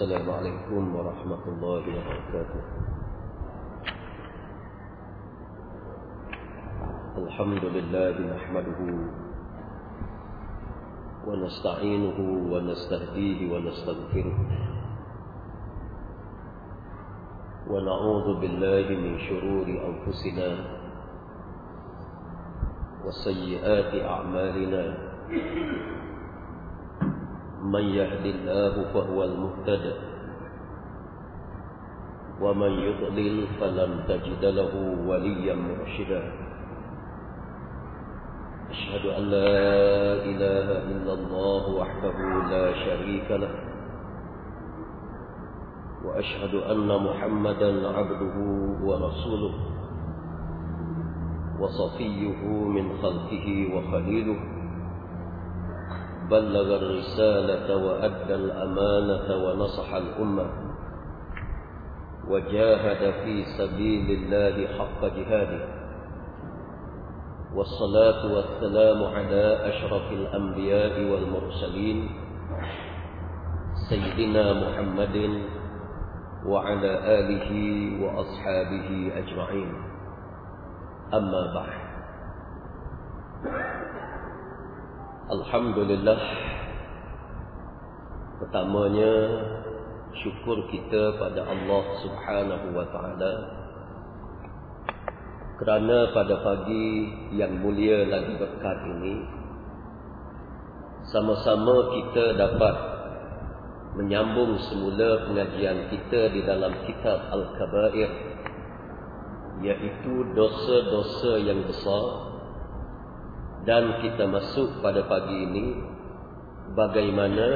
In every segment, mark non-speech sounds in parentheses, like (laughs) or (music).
السلام عليكم ورحمة الله وبركاته. الحمد لله نحمده ونستعينه ونستهديه ونستغفره. ونعوذ بالله من شرور أنفسنا وسيئات أعمالنا. من يهد الله فهو المهتد ومن يضلل فلن تجد له وليا مرشدا. أشهد أن لا إله إلا الله وحده لا شريك له. وأشهد أن محمدا عبده ورسوله وصفيه من خلقه وخليله. بلغ الرسالة وأدى الأمانة ونصح الأمة وجاهد في سبيل الله حق جهاده. والصلاة والسلام على أشرف الأنبياء والمرسلين سيدنا محمد وعلى آله وأصحابه أجمعين. أما بعد. Alhamdulillah. Pertamanya Syukur kita pada Allah subhanahu wa ta'ala Kerana pada pagi yang mulia lagi berkat ini Sama-sama kita dapat Menyambung semula pengajian kita di dalam kitab Al-Kabair Iaitu dosa-dosa yang besar dan kita masuk pada pagi ini bagaimana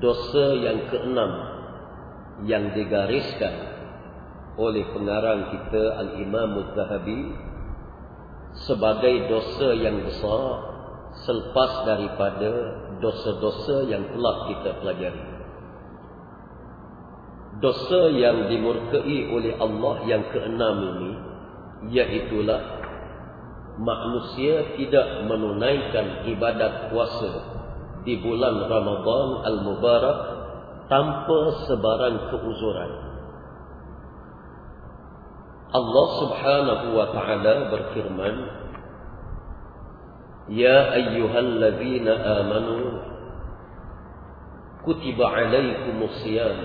dosa yang keenam yang digariskan oleh pengarang kita Al-Imam Al-Zahabi sebagai dosa yang besar selepas daripada dosa-dosa yang telah kita pelajari. Dosa yang dimurkai oleh Allah yang keenam ini iaitulah manusia tidak menunaikan ibadat puasa di bulan Ramadan Al-Mubarak tanpa sebarang keuzuran. Allah Subhanahu wa taala berfirman, "Ya ayyuhalladzina amanu kutiba 'alaikumusiyam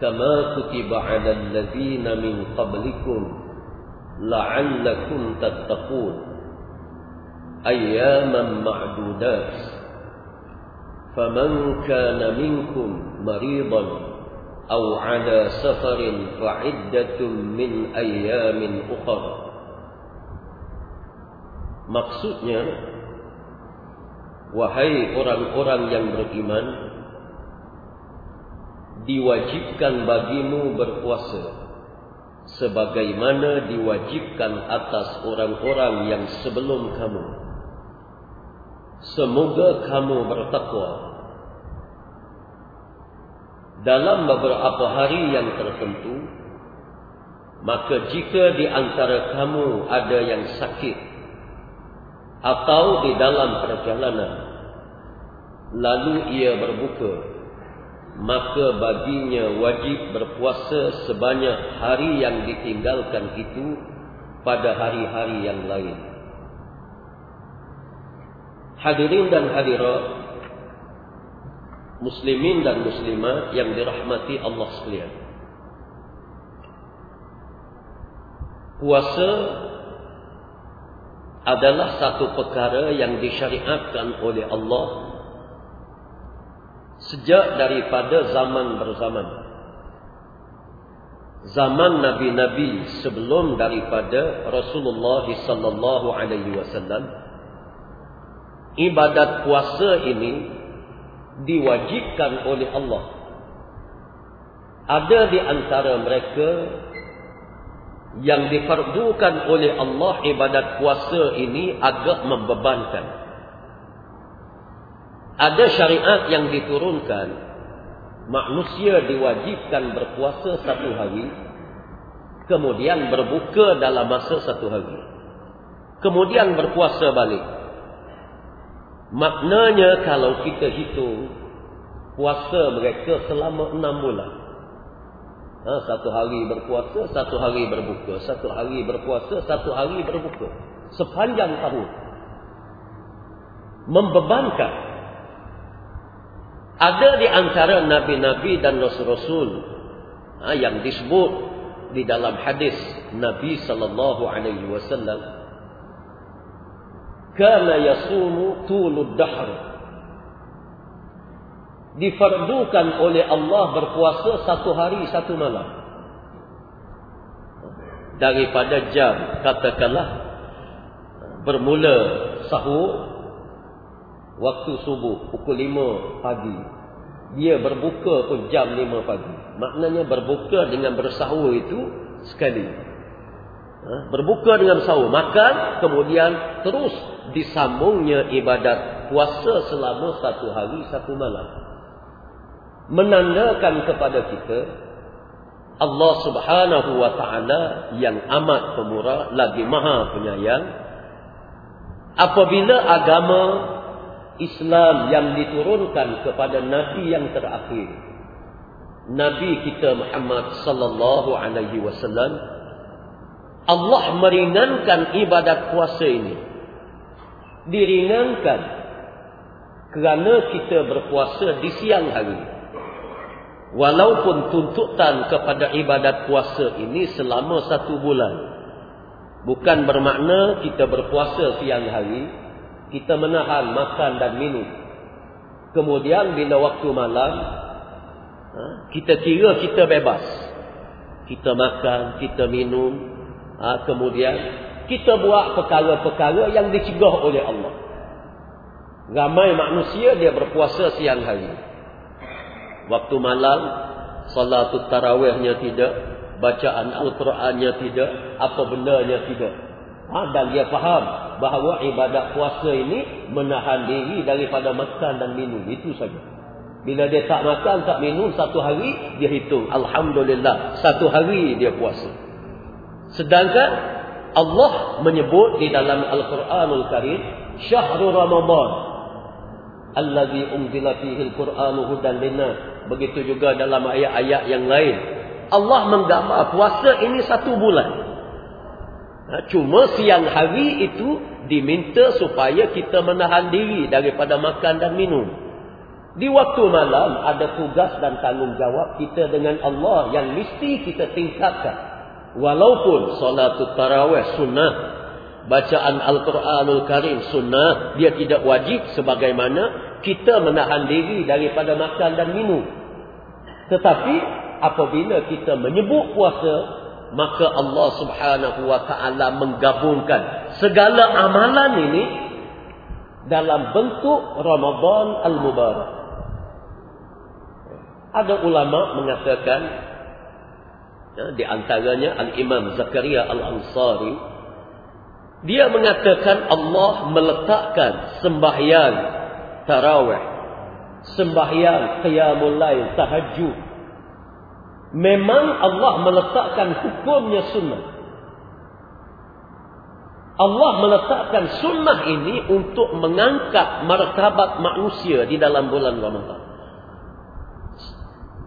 kama kutiba 'alal ladzina min qablikum" la'allakum tattaqun ayyaman ma'dudat faman kana minkum maridan aw 'ala safarin fa'iddatun min ayyamin ukhra maksudnya wahai orang-orang yang beriman diwajibkan bagimu berpuasa sebagaimana diwajibkan atas orang-orang yang sebelum kamu. Semoga kamu bertakwa. Dalam beberapa hari yang tertentu, maka jika di antara kamu ada yang sakit atau di dalam perjalanan, lalu ia berbuka, maka baginya wajib berpuasa sebanyak hari yang ditinggalkan itu pada hari-hari yang lain. Hadirin dan hadirat, muslimin dan muslimat yang dirahmati Allah sekalian. Puasa adalah satu perkara yang disyariatkan oleh Allah sejak daripada zaman berzaman. Zaman nabi-nabi sebelum daripada Rasulullah sallallahu alaihi wasallam ibadat puasa ini diwajibkan oleh Allah. Ada di antara mereka yang difardukan oleh Allah ibadat puasa ini agak membebankan ada syariat yang diturunkan manusia diwajibkan berpuasa satu hari kemudian berbuka dalam masa satu hari kemudian berpuasa balik maknanya kalau kita hitung puasa mereka selama enam bulan. Ha, satu hari berpuasa, satu hari berbuka. Satu hari berpuasa, satu hari berbuka. Sepanjang tahun. Membebankan. Ada di antara Nabi-Nabi dan Rasul-Rasul ha, yang disebut di dalam hadis Nabi sallallahu alaihi wasallam kana yasumu tulud dahr difardukan oleh Allah berpuasa satu hari satu malam. Daripada jam katakanlah bermula sahur waktu subuh pukul lima pagi. Dia berbuka pun jam lima pagi. Maknanya berbuka dengan bersahur itu sekali. Ha? Berbuka dengan sahur. Makan kemudian terus disambungnya ibadat puasa selama satu hari satu malam menandakan kepada kita Allah Subhanahu wa taala yang amat pemurah lagi maha penyayang apabila agama Islam yang diturunkan kepada nabi yang terakhir nabi kita Muhammad sallallahu alaihi wasallam Allah meringankan ibadat puasa ini diringankan kerana kita berpuasa di siang hari Walaupun tuntutan kepada ibadat puasa ini selama satu bulan. Bukan bermakna kita berpuasa siang hari. Kita menahan makan dan minum. Kemudian bila waktu malam. Ha, kita kira kita bebas. Kita makan, kita minum. Ha, kemudian kita buat perkara-perkara yang dicegah oleh Allah. Ramai manusia dia berpuasa siang hari. Waktu malam Salatul tarawihnya tidak Bacaan Al-Qurannya tidak Apa bendanya tidak ha, Dan dia faham bahawa ibadat puasa ini Menahan diri daripada makan dan minum. Itu saja. Bila dia tak makan, tak minum Satu hari dia hitung. Alhamdulillah Satu hari dia puasa. Sedangkan Allah menyebut di dalam Al-Quranul Karim Syahrul Ramadan Allazi unzila fihi al-Qur'anu hudan linnas. Begitu juga dalam ayat-ayat yang lain. Allah menggambar puasa ini satu bulan. Ha, cuma siang hari itu diminta supaya kita menahan diri daripada makan dan minum. Di waktu malam ada tugas dan tanggungjawab kita dengan Allah yang mesti kita tingkatkan. Walaupun solat tarawih sunnah, bacaan Al-Quranul Karim sunnah, dia tidak wajib sebagaimana kita menahan diri daripada makan dan minum. Tetapi apabila kita menyebut puasa, maka Allah Subhanahu wa taala menggabungkan segala amalan ini dalam bentuk Ramadan al-Mubarak. Ada ulama mengatakan ya, di antaranya Al-Imam Zakaria Al-Ansari dia mengatakan Allah meletakkan sembahyang tarawih, sembahyang, qiyamul lail, tahajud. Memang Allah meletakkan hukumnya sunnah. Allah meletakkan sunnah ini untuk mengangkat martabat manusia di dalam bulan Ramadan.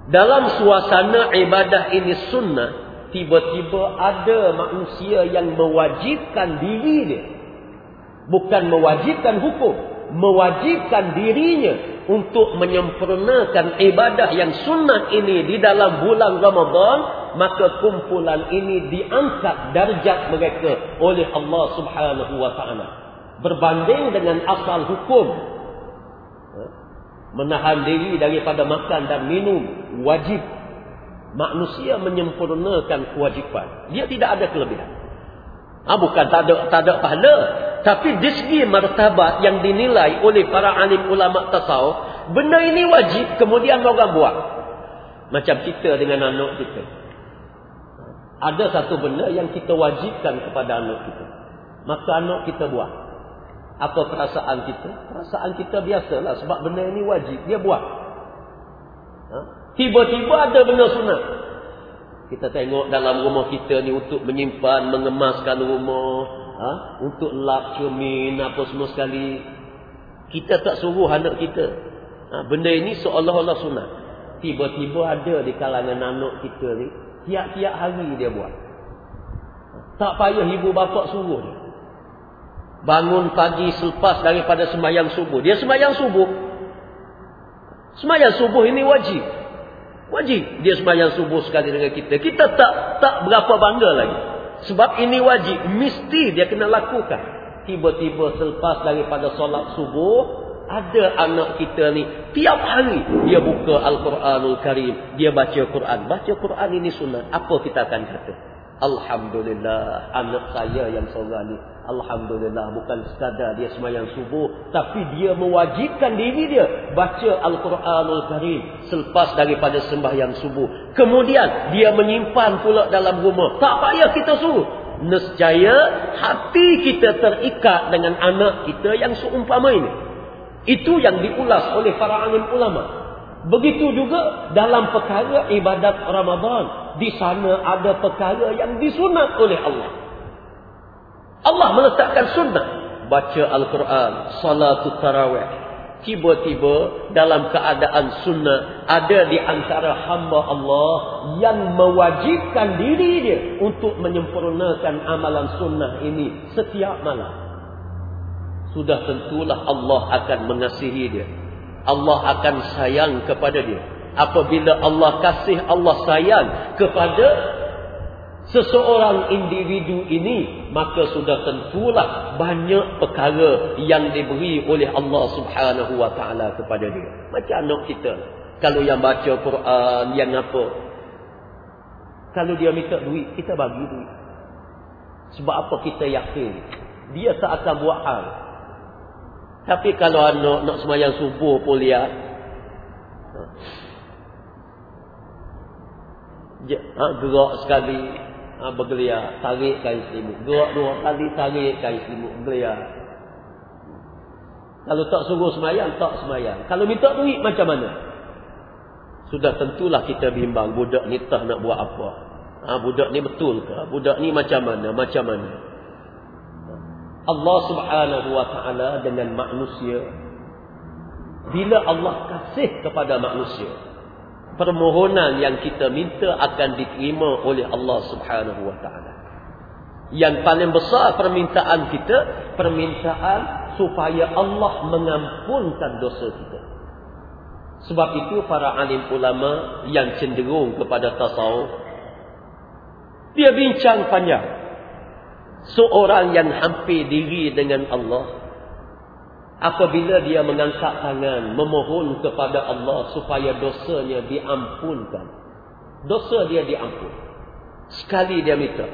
Dalam suasana ibadah ini sunnah, tiba-tiba ada manusia yang mewajibkan diri dia. Bukan mewajibkan hukum mewajibkan dirinya untuk menyempurnakan ibadah yang sunnah ini di dalam bulan Ramadan maka kumpulan ini diangkat darjat mereka oleh Allah Subhanahu wa taala. Berbanding dengan asal hukum ha? menahan diri daripada makan dan minum wajib. Manusia menyempurnakan kewajipan. Dia tidak ada kelebihan Ha, bukan tak ada, tak ada pahala. Tapi di segi martabat yang dinilai oleh para alim ulama tasawuf, benda ini wajib kemudian orang buat. Macam kita dengan anak kita. Ada satu benda yang kita wajibkan kepada anak kita. Maka anak kita buat. Apa perasaan kita? Perasaan kita biasalah sebab benda ini wajib. Dia buat. Ha? Tiba-tiba ha? ada benda sunat. Kita tengok dalam rumah kita ni untuk menyimpan, mengemaskan rumah. Ha? Untuk lap, cermin, apa semua sekali. Kita tak suruh anak kita. Ha, benda ini seolah-olah sunat. Tiba-tiba ada di kalangan anak kita ni. Tiap-tiap hari dia buat. Tak payah ibu bapa suruh dia. Bangun pagi selepas daripada semayang subuh. Dia semayang subuh. Semayang subuh ini wajib. Wajib dia semayang subuh sekali dengan kita. Kita tak tak berapa bangga lagi. Sebab ini wajib. Mesti dia kena lakukan. Tiba-tiba selepas daripada solat subuh. Ada anak kita ni tiap hari dia buka Al-Quranul Karim, dia baca Quran. Baca Quran ini sunat. Apa kita akan kata? Alhamdulillah anak saya yang seorang ni Alhamdulillah bukan sekadar dia semayang subuh tapi dia mewajibkan diri dia baca Al-Quranul Karim selepas daripada sembahyang subuh. Kemudian dia menyimpan pula dalam rumah. Tak payah kita suruh. Nescaya hati kita terikat dengan anak kita yang seumpama ini. Itu yang diulas oleh para alim ulama. Begitu juga dalam perkara ibadat Ramadan. Di sana ada perkara yang disunat oleh Allah. Allah meletakkan sunnah. Baca Al-Quran. Salatul Tarawih. Tiba-tiba dalam keadaan sunnah. Ada di antara hamba Allah. Yang mewajibkan diri dia. Untuk menyempurnakan amalan sunnah ini. Setiap malam. Sudah tentulah Allah akan mengasihi dia. Allah akan sayang kepada dia. Apabila Allah kasih, Allah sayang kepada seseorang individu ini maka sudah tentulah banyak perkara yang diberi oleh Allah Subhanahu wa taala kepada dia. Macam anak kita kalau yang baca Quran yang apa. Kalau dia minta duit kita bagi duit. Sebab apa kita yakin? Dia tak akan buat hal. Tapi kalau anak nak semayang subuh pun lihat. Ha, gerak sekali ha, bergelia tarik kain selimut. Gerak dua kali tarik kain selimut bergelia kalau tak suruh semayang tak semayang. Kalau minta duit macam mana? Sudah tentulah kita bimbang budak ni tak nak buat apa. Ha, budak ni betul ke? Budak ni macam mana? Macam mana? Allah subhanahu wa ta'ala dengan manusia. Bila Allah kasih kepada manusia permohonan yang kita minta akan diterima oleh Allah Subhanahu wa taala. Yang paling besar permintaan kita, permintaan supaya Allah mengampunkan dosa kita. Sebab itu para alim ulama yang cenderung kepada tasawuf dia bincang panjang. Seorang yang hampir diri dengan Allah apabila dia mengangkat tangan memohon kepada Allah supaya dosanya diampunkan. Dosa dia diampun. Sekali dia minta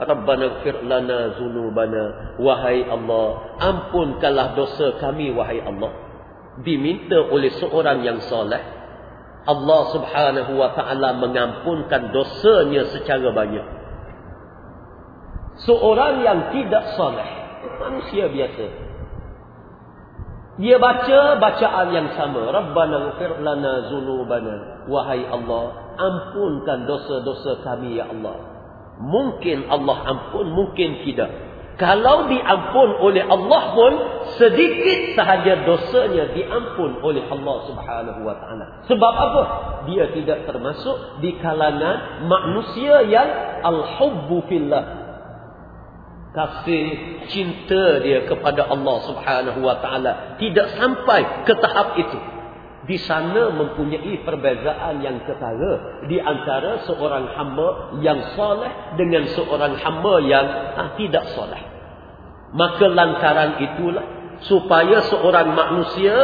Rabbana ighfir lana dzunubana wahai Allah ampunkanlah dosa kami wahai Allah. Diminta oleh seorang yang soleh Allah Subhanahu wa taala mengampunkan dosanya secara banyak. Seorang yang tidak soleh manusia biasa dia baca bacaan yang sama. Rabbana ghfir lana dzunubana. Wahai Allah, ampunkan dosa-dosa kami ya Allah. Mungkin Allah ampun, mungkin tidak. Kalau diampun oleh Allah pun sedikit sahaja dosanya diampun oleh Allah Subhanahu wa taala. Sebab apa? Dia tidak termasuk di kalangan manusia yang al-hubbu fillah kasih cinta dia kepada Allah Subhanahu wa taala tidak sampai ke tahap itu. Di sana mempunyai perbezaan yang ketara di antara seorang hamba yang soleh dengan seorang hamba yang ha, tidak soleh. Maka lantaran itulah supaya seorang manusia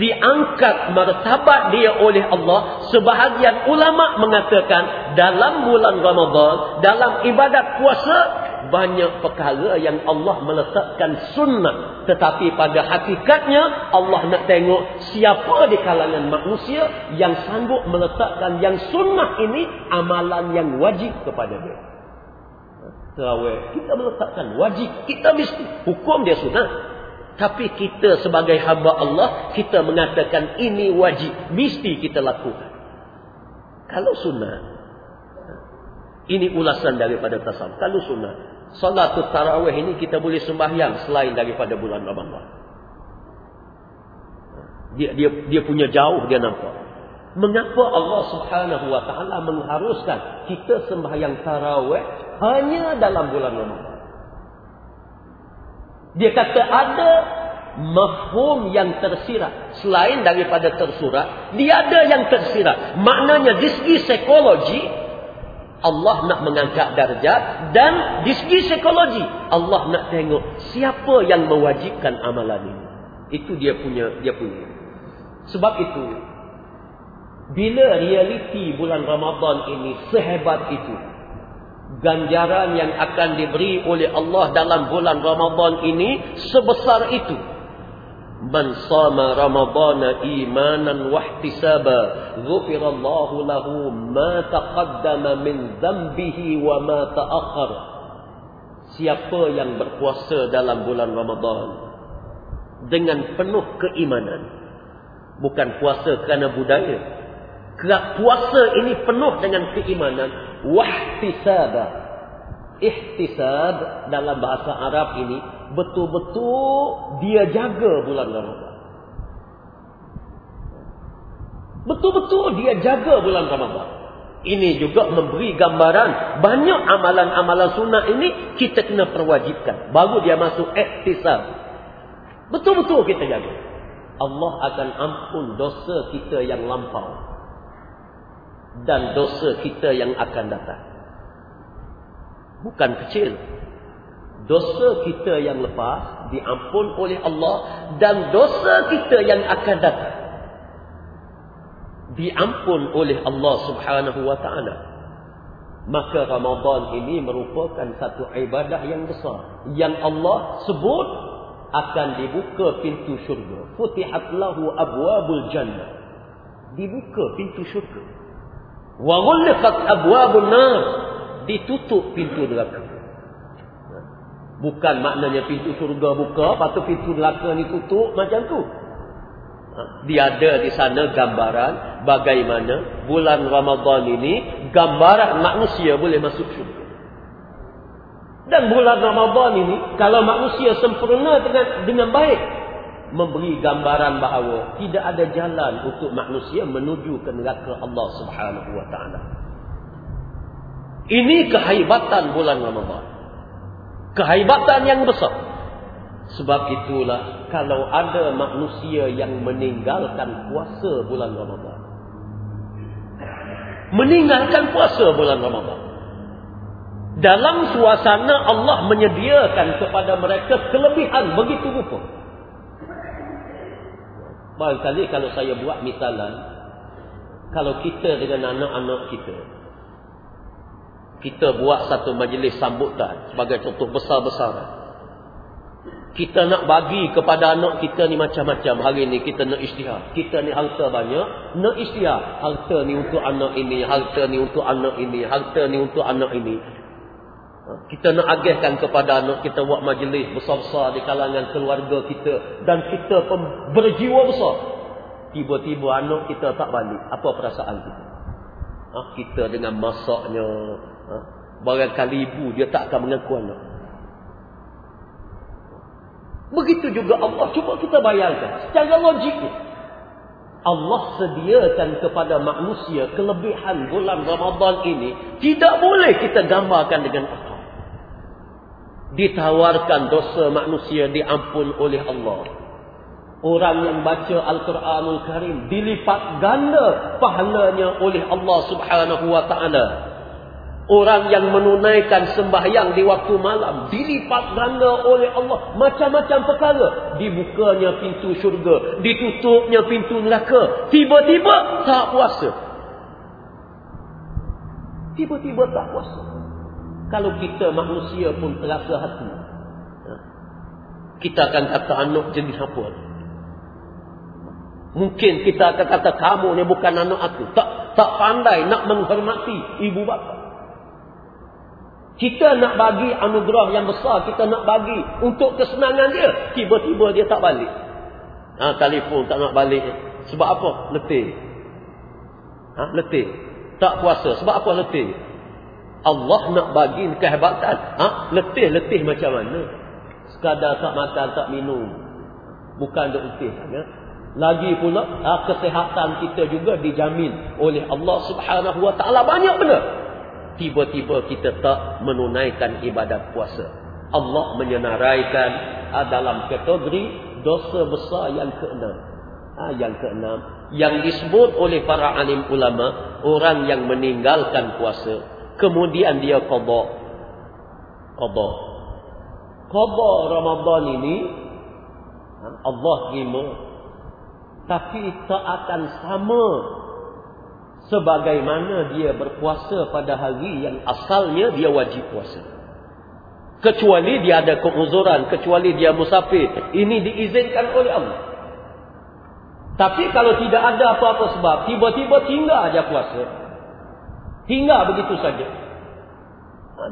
diangkat martabat dia oleh Allah sebahagian ulama mengatakan dalam bulan Ramadan dalam ibadat puasa banyak perkara yang Allah meletakkan sunnah. Tetapi pada hakikatnya Allah nak tengok siapa di kalangan manusia yang sanggup meletakkan yang sunnah ini amalan yang wajib kepada dia. Terawih. Kita meletakkan wajib. Kita mesti. Hukum dia sunnah. Tapi kita sebagai hamba Allah, kita mengatakan ini wajib. Mesti kita lakukan. Kalau sunnah, ini ulasan daripada tasawuf. Kalau sunnah, Salatul tarawih ini kita boleh sembahyang selain daripada bulan Ramadan. Dia dia dia punya jauh dia nampak. Mengapa Allah Subhanahu wa taala mengharuskan kita sembahyang tarawih hanya dalam bulan Ramadan? Dia kata ada mafhum yang tersirat selain daripada tersurat, dia ada yang tersirat. Maknanya di segi psikologi Allah nak mengangkat darjat dan di segi psikologi Allah nak tengok siapa yang mewajibkan amalan ini. Itu dia punya dia punya. Sebab itu bila realiti bulan Ramadan ini sehebat itu ganjaran yang akan diberi oleh Allah dalam bulan Ramadan ini sebesar itu man sama ramadana imanan wa ihtisaba ghufirallahu lahu ma taqaddama min dhanbihi wa ma ta'akhkhar. Siapa yang berpuasa dalam bulan Ramadan dengan penuh keimanan. Bukan puasa kerana budaya. Puasa ini penuh dengan keimanan. Wahtisaba ihtisab dalam bahasa Arab ini betul-betul dia jaga bulan Ramadan. Betul-betul dia jaga bulan Ramadan. Ini juga memberi gambaran banyak amalan-amalan sunnah ini kita kena perwajibkan. Baru dia masuk iktisab. Betul-betul kita jaga. Allah akan ampun dosa kita yang lampau. Dan dosa kita yang akan datang. Bukan kecil dosa kita yang lepas diampun oleh Allah dan dosa kita yang akan datang diampun oleh Allah Subhanahu wa taala. Maka Ramadan ini merupakan satu ibadah yang besar yang Allah sebut akan dibuka pintu syurga. Futihat lahu abwabul jannah. Dibuka pintu syurga. Wa ghulqat abwabun nar. Ditutup pintu neraka Bukan maknanya pintu surga buka, lepas tu pintu neraka ni tutup macam tu. Ha, dia ada di sana gambaran bagaimana bulan Ramadan ini gambaran manusia boleh masuk syurga. Dan bulan Ramadan ini kalau manusia sempurna dengan dengan baik memberi gambaran bahawa tidak ada jalan untuk manusia menuju ke neraka Allah Subhanahu wa taala. Ini kehebatan bulan Ramadan kehebatan yang besar. Sebab itulah kalau ada manusia yang meninggalkan puasa bulan Ramadan. Meninggalkan puasa bulan Ramadan. Dalam suasana Allah menyediakan kepada mereka kelebihan begitu rupa. Barangkali kalau saya buat misalan. Kalau kita dengan anak-anak kita kita buat satu majlis sambutan sebagai contoh besar-besaran. Kita nak bagi kepada anak kita ni macam-macam. Hari ni kita nak isytihar. Kita ni harta banyak. Nak isytihar. Harta ni untuk anak ini. Harta ni untuk anak ini. Harta ni untuk anak ini. Ha, kita nak agihkan kepada anak kita buat majlis besar-besar di kalangan keluarga kita. Dan kita pun berjiwa besar. Tiba-tiba anak kita tak balik. Apa perasaan kita? Ha, kita dengan masaknya, Ha? Barangkali ibu dia tak akan mengaku anak. Begitu juga Allah. Cuba kita bayangkan. Secara logik. Allah sediakan kepada manusia kelebihan bulan Ramadan ini. Tidak boleh kita gambarkan dengan apa. Ditawarkan dosa manusia diampun oleh Allah. Orang yang baca Al-Quranul Karim dilipat ganda pahalanya oleh Allah Subhanahu Wa Taala. Orang yang menunaikan sembahyang di waktu malam dilipat ganda oleh Allah macam-macam perkara. Dibukanya pintu syurga, ditutupnya pintu neraka. Tiba-tiba tak puasa. Tiba-tiba tak puasa. Kalau kita manusia pun terasa hati. Ha, kita akan kata anak jenis apa? Mungkin kita akan kata kamu ni bukan anak aku. Tak tak pandai nak menghormati ibu bapa. Kita nak bagi anugerah yang besar, kita nak bagi untuk kesenangan dia. Tiba-tiba dia tak balik. Ha, telefon tak nak balik. Sebab apa? Letih. Ha, letih. Tak puasa. Sebab apa letih? Allah nak bagi kehebatan. Ha, letih-letih macam mana? Sekadar tak makan, tak minum. Bukan duk letih sangat. Lagi pula ah, kesehatan kita juga dijamin oleh Allah Subhanahu Wa Taala banyak benda. Tiba-tiba kita tak menunaikan ibadat puasa. Allah menyenaraikan ah, dalam kategori dosa besar yang keenam. Ah, yang keenam yang disebut oleh para alim ulama orang yang meninggalkan puasa kemudian dia qada. Qada. Qada Ramadan ini Allah terima tapi tak akan sama sebagaimana dia berpuasa pada hari yang asalnya dia wajib puasa. Kecuali dia ada keuzuran, kecuali dia musafir. Ini diizinkan oleh Allah. Tapi kalau tidak ada apa-apa sebab, tiba-tiba tinggal aja puasa. Tinggal begitu saja.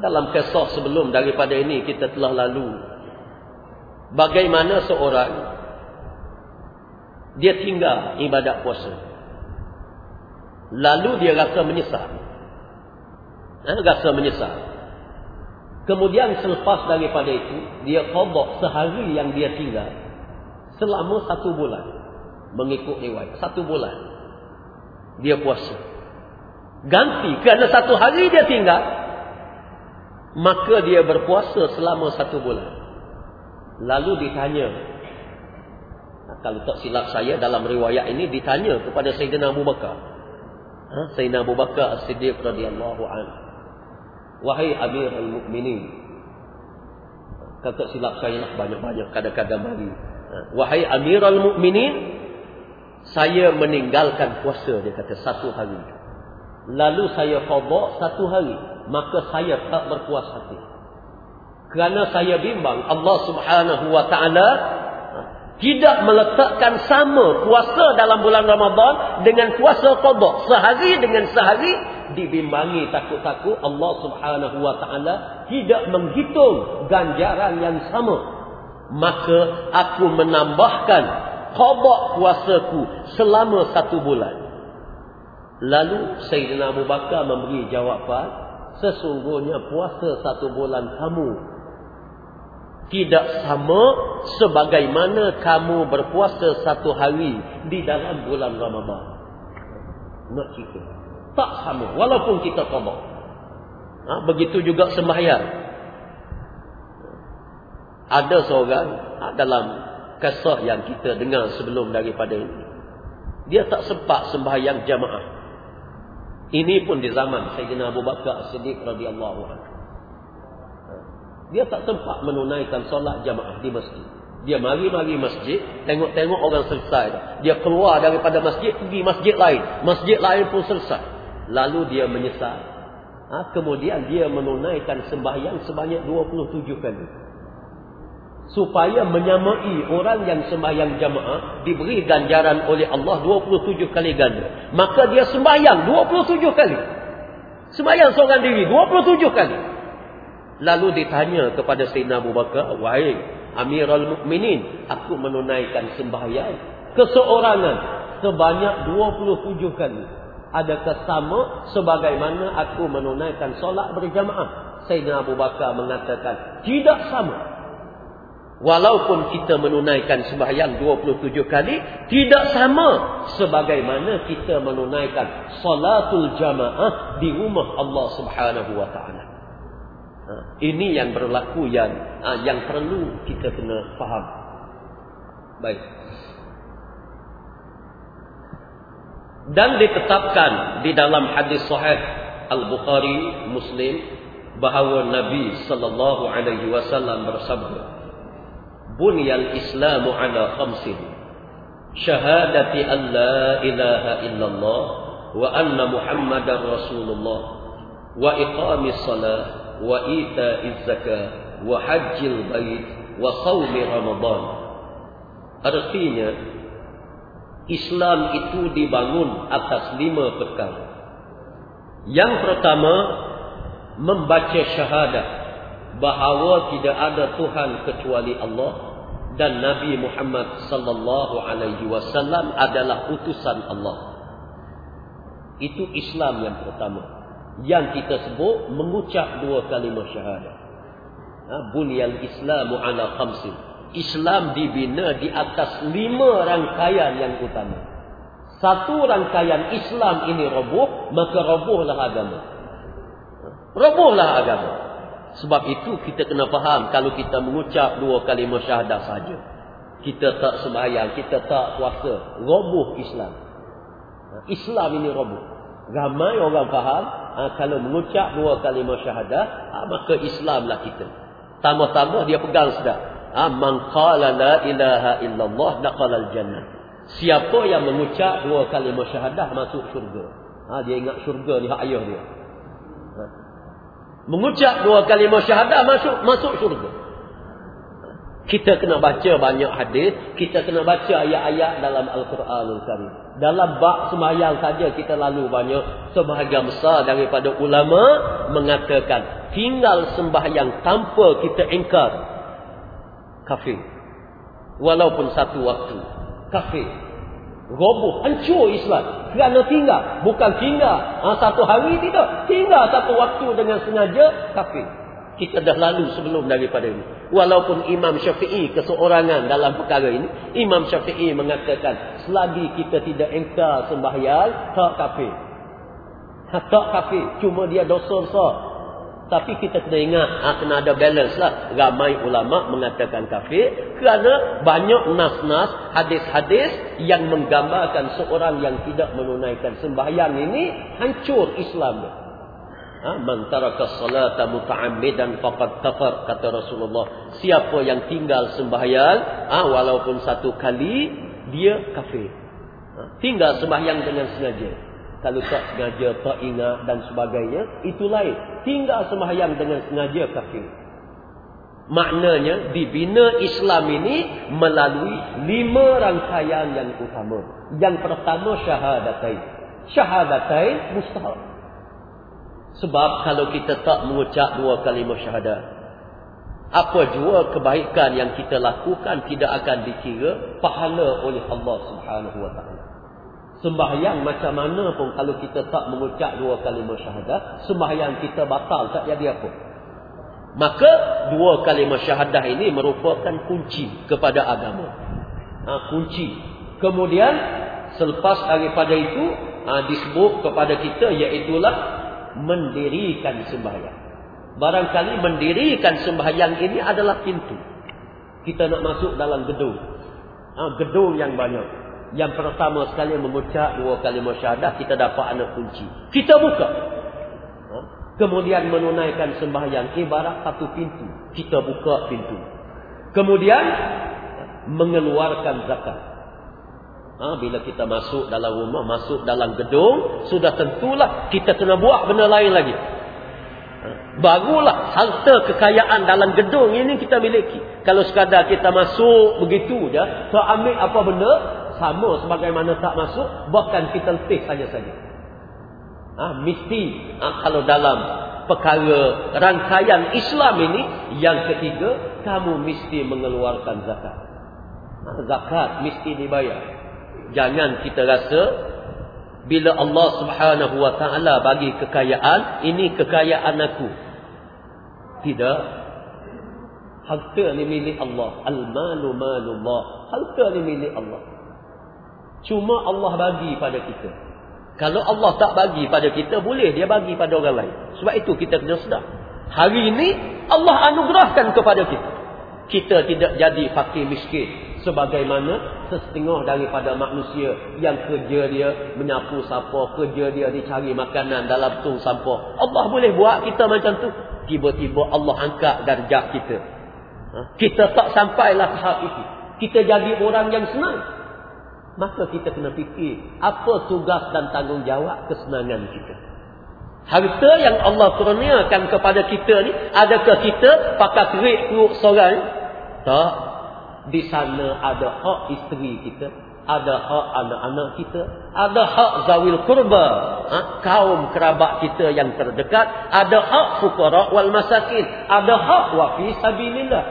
Dalam kisah sebelum daripada ini kita telah lalu. Bagaimana seorang dia tinggal ibadat puasa. Lalu dia rasa menyesal. Ha, rasa menyesal. Kemudian selepas daripada itu, dia kodok sehari yang dia tinggal. Selama satu bulan. Mengikut riwayat. Satu bulan. Dia puasa. Ganti. Kerana satu hari dia tinggal. Maka dia berpuasa selama satu bulan. Lalu ditanya kalau tak silap saya dalam riwayat ini ditanya kepada Sayyidina Abu Bakar. Ha? Sayyidina Abu Bakar As-Siddiq radhiyallahu anhu. Wahai Amirul Mukminin. Kalau tak silap saya nak banyak-banyak kadang-kadang bagi. Ha? Wahai Amirul Mukminin, saya meninggalkan puasa dia kata satu hari. Lalu saya qada satu hari, maka saya tak berpuas hati. Kerana saya bimbang Allah Subhanahu wa taala tidak meletakkan sama puasa dalam bulan Ramadan dengan puasa qada sehari dengan sehari dibimbangi takut-takut Allah Subhanahu wa taala tidak menghitung ganjaran yang sama. Maka aku menambahkan qada puasaku selama satu bulan. Lalu Sayyidina Abu Bakar memberi jawapan sesungguhnya puasa satu bulan kamu tidak sama sebagaimana kamu berpuasa satu hari di dalam bulan Ramadhan. Nak cerita. Tak sama. Walaupun kita qadha. Ha, begitu juga sembahyang. Ada seorang ha, dalam kisah yang kita dengar sebelum daripada ini. Dia tak sempat sembahyang jamaah. Ini pun di zaman Sayyidina Abu Bakar As-Siddiq radhiyallahu anhu. Dia tak sempat menunaikan solat jamaah di masjid. Dia mari-mari masjid, tengok-tengok orang selesai. Dia keluar daripada masjid, pergi masjid lain. Masjid lain pun selesai. Lalu dia menyesal. Ha, kemudian dia menunaikan sembahyang sebanyak 27 kali. Supaya menyamai orang yang sembahyang jamaah, diberi ganjaran oleh Allah 27 kali ganda. Maka dia sembahyang 27 kali. Sembahyang seorang diri 27 kali. Lalu ditanya kepada Sayyidina Abu Bakar, "Wahai Amirul Mukminin, aku menunaikan sembahyang keseorangan sebanyak 27 kali. Adakah sama sebagaimana aku menunaikan solat berjamaah?" Sayyidina Abu Bakar mengatakan, "Tidak sama." Walaupun kita menunaikan sembahyang 27 kali, tidak sama sebagaimana kita menunaikan salatul jamaah di rumah Allah Subhanahu wa taala. Ha, ini yang berlaku yang ha, yang perlu kita kena faham. Baik. Dan ditetapkan di dalam hadis sahih Al-Bukhari Muslim bahawa Nabi sallallahu alaihi wasallam bersabda Bunyal Islamu ala khamsin syahadati an la ilaha illallah wa anna Muhammadar Rasulullah wa iqamis salat wa ita'iz zakah wa hajjil bait wa shaumi ramadan. Artinya Islam itu dibangun atas lima perkara. Yang pertama membaca syahadat bahawa tidak ada Tuhan kecuali Allah dan Nabi Muhammad sallallahu alaihi wasallam adalah utusan Allah. Itu Islam yang pertama yang kita sebut mengucap dua kalimah syahadah. Ha, bunyal Islamu ala khamsin. Islam dibina di atas lima rangkaian yang utama. Satu rangkaian Islam ini roboh, maka robohlah agama. Robohlah agama. Sebab itu kita kena faham kalau kita mengucap dua kalimah syahadah saja. Kita tak sembahyang, kita tak puasa, roboh Islam. Islam ini roboh. Ramai orang faham ha, kalau mengucap dua kalimah syahadah, ha, maka Islamlah kita. Tambah-tambah dia pegang sedar. Ha, man qala la ilaha illallah daqala al-jannah. Siapa yang mengucap dua kalimah syahadah masuk syurga. Ha, dia ingat syurga ni hak ayah dia. Ha. Mengucap dua kalimah syahadah masuk masuk syurga. Kita kena baca banyak hadis, kita kena baca ayat-ayat dalam Al-Quranul Karim. Dalam bab sembahyang saja kita lalu banyak sebahagian besar daripada ulama mengatakan tinggal sembahyang tanpa kita ingkar kafir. Walaupun satu waktu kafir. Roboh, hancur Islam. Kerana tinggal, bukan tinggal ha, satu hari tidak. Tinggal satu waktu dengan sengaja kafir. Kita dah lalu sebelum daripada ini. Walaupun Imam Syafi'i keseorangan dalam perkara ini. Imam Syafi'i mengatakan. Selagi kita tidak engkar sembahyang. Tak kafir. Ha, tak kafir. Cuma dia dosa besar. Tapi kita kena ingat. Ha, kena ada balance lah. Ramai ulama' mengatakan kafir. Kerana banyak nas-nas. Hadis-hadis. Yang menggambarkan seorang yang tidak menunaikan sembahyang ini. Hancur Islam dia. Ha, man taraka salata muta'ammidan faqad kafar kata Rasulullah. Siapa yang tinggal sembahyang ha, walaupun satu kali dia kafir. Ha, tinggal sembahyang dengan sengaja. Kalau tak sengaja, tak ingat dan sebagainya, itu lain. Tinggal sembahyang dengan sengaja kafir. Maknanya dibina Islam ini melalui lima rangkaian yang utama. Yang pertama syahadatain. Syahadatain mustahil. Sebab kalau kita tak mengucap dua kalimah syahadat. Apa jua kebaikan yang kita lakukan tidak akan dikira pahala oleh Allah subhanahu wa ta'ala. Sembahyang macam mana pun kalau kita tak mengucap dua kalimah syahadat. Sembahyang kita batal tak jadi apa. Maka dua kalimah syahadah ini merupakan kunci kepada agama. Ha, kunci. Kemudian selepas daripada itu ha, disebut kepada kita iaitulah mendirikan sembahyang. Barangkali mendirikan sembahyang ini adalah pintu. Kita nak masuk dalam gedung. Ha, gedung yang banyak. Yang pertama sekali mengucap dua kalimah syahadah, kita dapat anak kunci. Kita buka. Ha? Kemudian menunaikan sembahyang ibarat satu pintu. Kita buka pintu. Kemudian mengeluarkan zakat. Ha, bila kita masuk dalam rumah, masuk dalam gedung, sudah tentulah kita kena buat benda lain lagi. Ha, barulah harta kekayaan dalam gedung ini kita miliki. Kalau sekadar kita masuk begitu je, tak ambil apa benda, sama sebagaimana tak masuk, bahkan kita letih saja-saja. Ha, mesti ha, kalau dalam perkara rangkaian Islam ini, yang ketiga, kamu mesti mengeluarkan zakat. Ha, zakat mesti dibayar. Jangan kita rasa bila Allah Subhanahu wa taala bagi kekayaan, ini kekayaan aku. Tidak. Harta ni milik Allah. Al-malu malullah. Harta ni milik Allah. Cuma Allah bagi pada kita. Kalau Allah tak bagi pada kita, boleh dia bagi pada orang lain. Sebab itu kita kena sedar. Hari ini Allah anugerahkan kepada kita. Kita tidak jadi fakir miskin sebagaimana setengah daripada manusia yang kerja dia menyapu sampah, kerja dia dicari makanan dalam tong sampah. Allah boleh buat kita macam tu. Tiba-tiba Allah angkat darjah kita. Ha? Kita tak sampailah tahap itu. Kita jadi orang yang senang. Maka kita kena fikir apa tugas dan tanggungjawab kesenangan kita. Harta yang Allah kurniakan kepada kita ni, adakah kita pakai terik perut seorang? Tak. Di sana ada hak isteri kita. Ada hak anak-anak kita. Ada hak zawil kurba. Ha? Kaum kerabat kita yang terdekat. Ada hak fukara wal masakin. Ada hak wafi sabilillah.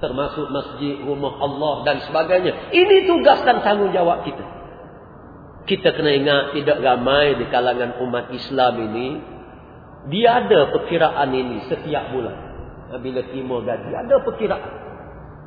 Termasuk masjid, rumah Allah dan sebagainya. Ini tugas dan tanggungjawab kita. Kita kena ingat tidak ramai di kalangan umat Islam ini. Dia ada perkiraan ini setiap bulan. Bila terima gaji, ada perkiraan.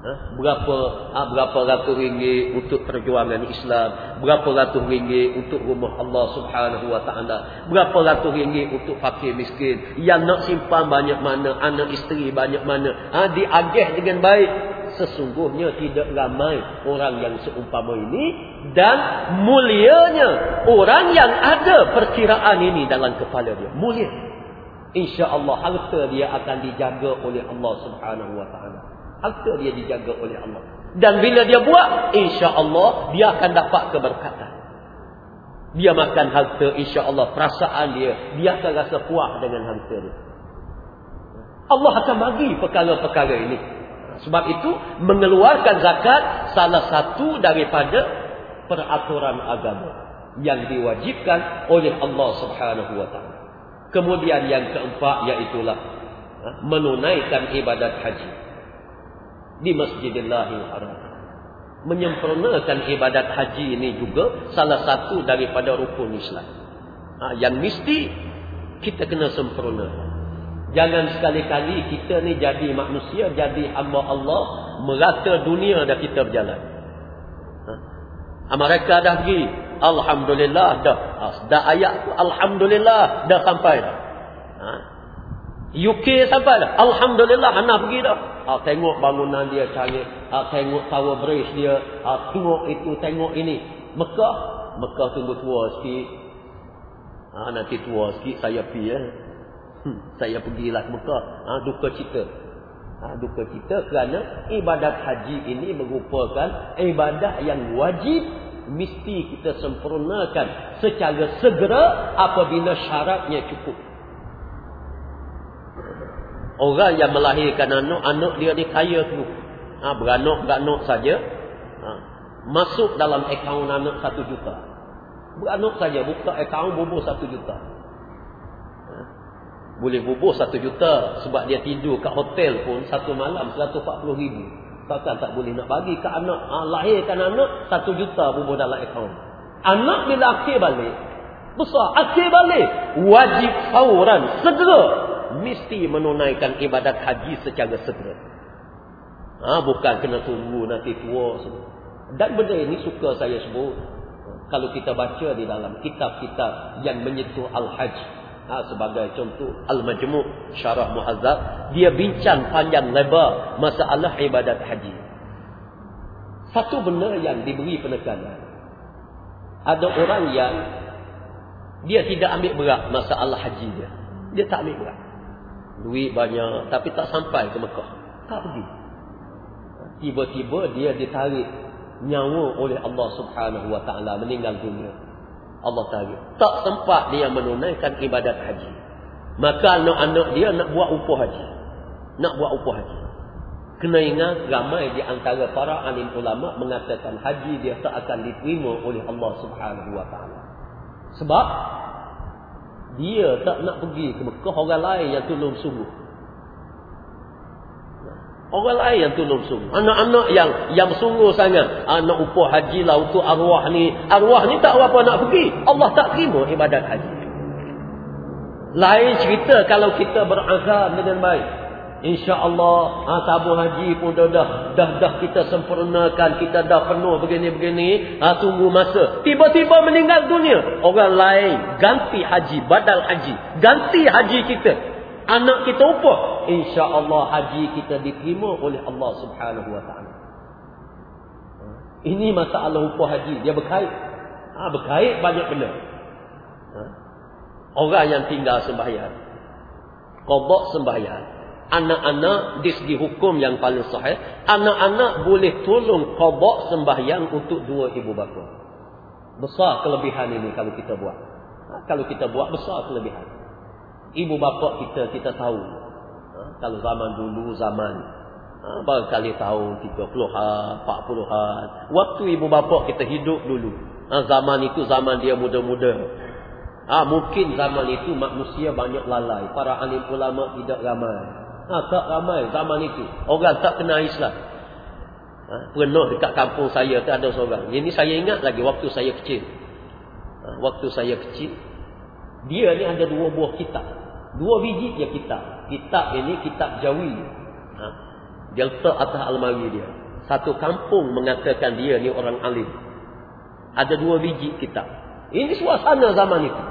Ha? Berapa ha, berapa ratus ringgit untuk perjuangan Islam, berapa ratus ringgit untuk rumah Allah Subhanahu wa taala, berapa ratus ringgit untuk fakir miskin, yang nak simpan banyak mana, anak isteri banyak mana, ha, diagih dengan baik. Sesungguhnya tidak ramai orang yang seumpama ini dan mulianya orang yang ada perkiraan ini dalam kepala dia. Mulia. Insya-Allah harta dia akan dijaga oleh Allah Subhanahu wa taala harta dia dijaga oleh Allah. Dan bila dia buat, insya Allah dia akan dapat keberkatan. Dia makan harta, insya Allah perasaan dia, dia akan rasa puas dengan harta dia. Allah akan bagi perkara-perkara ini. Sebab itu, mengeluarkan zakat salah satu daripada peraturan agama yang diwajibkan oleh Allah Subhanahu Wa Taala. Kemudian yang keempat iaitulah ha, menunaikan ibadat haji di Masjidillahil Haram. Menyempurnakan ibadat haji ini juga salah satu daripada rukun Islam. Ha, yang mesti kita kena sempurna. Jangan sekali-kali kita ni jadi manusia, jadi hamba Allah, merata dunia dah kita berjalan. Ha, mereka dah pergi. Alhamdulillah dah. Ha, dah ayat tu Alhamdulillah dah sampai dah. Ha, UK sampai dah. Alhamdulillah anak pergi dah. Ha, tengok bangunan dia canggih. Ha, tengok tower bridge dia. Ha, tengok itu, tengok ini. Mekah. Mekah tunggu tua sikit. Ha, nanti tua sikit saya pergi ya. Hmm, saya pergilah ke Mekah. Ha, duka cita. Ha, duka cita kerana ibadat haji ini merupakan ibadah yang wajib mesti kita sempurnakan secara segera apabila syaratnya cukup. Orang yang melahirkan anak, anak dia ni kaya tu. Ha, beranak-beranak saja. Ha, masuk dalam akaun anak satu juta. Beranak saja, buka akaun bubuh satu juta. Ha, boleh bubuh satu juta. Sebab dia tidur kat hotel pun satu malam seratus empat puluh ribu. Takkan tak boleh nak bagi ke anak. Ha, lahirkan anak, satu juta bubuh dalam akaun. Anak bila akhir balik. Besar, akhir balik. Wajib fauran, segera mesti menunaikan ibadat haji secara segera. Ha, bukan kena tunggu nanti tua semua. Dan benda ini suka saya sebut. Kalau kita baca di dalam kitab-kitab yang menyentuh Al-Hajj. Ha, sebagai contoh Al-Majmu' Syarah Muhazzab. Dia bincang panjang lebar masalah ibadat haji. Satu benda yang diberi penekanan. Ada orang yang dia tidak ambil berat masalah haji dia. Dia tak ambil berat. Duit banyak tapi tak sampai ke Mekah. Tak pergi. Tiba-tiba dia ditarik nyawa oleh Allah Subhanahu wa taala meninggal dunia. Allah tarik. Tak sempat dia menunaikan ibadat haji. Maka anak-anak dia nak buat upah haji. Nak buat upah haji. Kena ingat ramai di antara para alim ulama mengatakan haji dia tak akan diterima oleh Allah Subhanahu wa taala. Sebab dia tak nak pergi ke Mekah orang lain yang tolong sungguh. Orang lain yang tolong sungguh. Anak-anak yang yang sungguh sangat. Anak ah, upah haji lah untuk arwah ni. Arwah ni tak apa nak pergi. Allah tak terima ibadat haji. Lain cerita kalau kita berazam dengan baik. InsyaAllah ha, tabung haji pun dah, dah, dah, dah kita sempurnakan. Kita dah penuh begini-begini. Ha, tunggu masa. Tiba-tiba meninggal dunia. Orang lain ganti haji. Badal haji. Ganti haji kita. Anak kita upah. InsyaAllah haji kita diterima oleh Allah subhanahu wa ta'ala. Ini masalah upah haji. Dia berkait. Ha, berkait banyak benda. Ha, orang yang tinggal sembahyang. Kobok sembahyang anak-anak di segi hukum yang paling sahih, anak-anak boleh tolong qada sembahyang untuk dua ibu bapa. Besar kelebihan ini kalau kita buat. Ha, kalau kita buat besar kelebihan. Ibu bapa kita kita tahu. Ha, kalau zaman dulu zaman ha, barangkali tahun 30-an, 40-an, waktu ibu bapa kita hidup dulu. Ha, zaman itu zaman dia muda-muda. Ha, mungkin zaman itu manusia banyak lalai. Para alim ulama tidak ramai. Ha, ramai zaman itu. Orang tak kenal Islam. Ha, pernah dekat kampung saya tu ada seorang. Ini saya ingat lagi waktu saya kecil. Ha, waktu saya kecil. Dia ni ada dua buah kitab. Dua biji dia kitab. Kitab ini kitab jawi. Ha, dia letak atas almari dia. Satu kampung mengatakan dia ni orang alim. Ada dua biji kitab. Ini suasana zaman itu.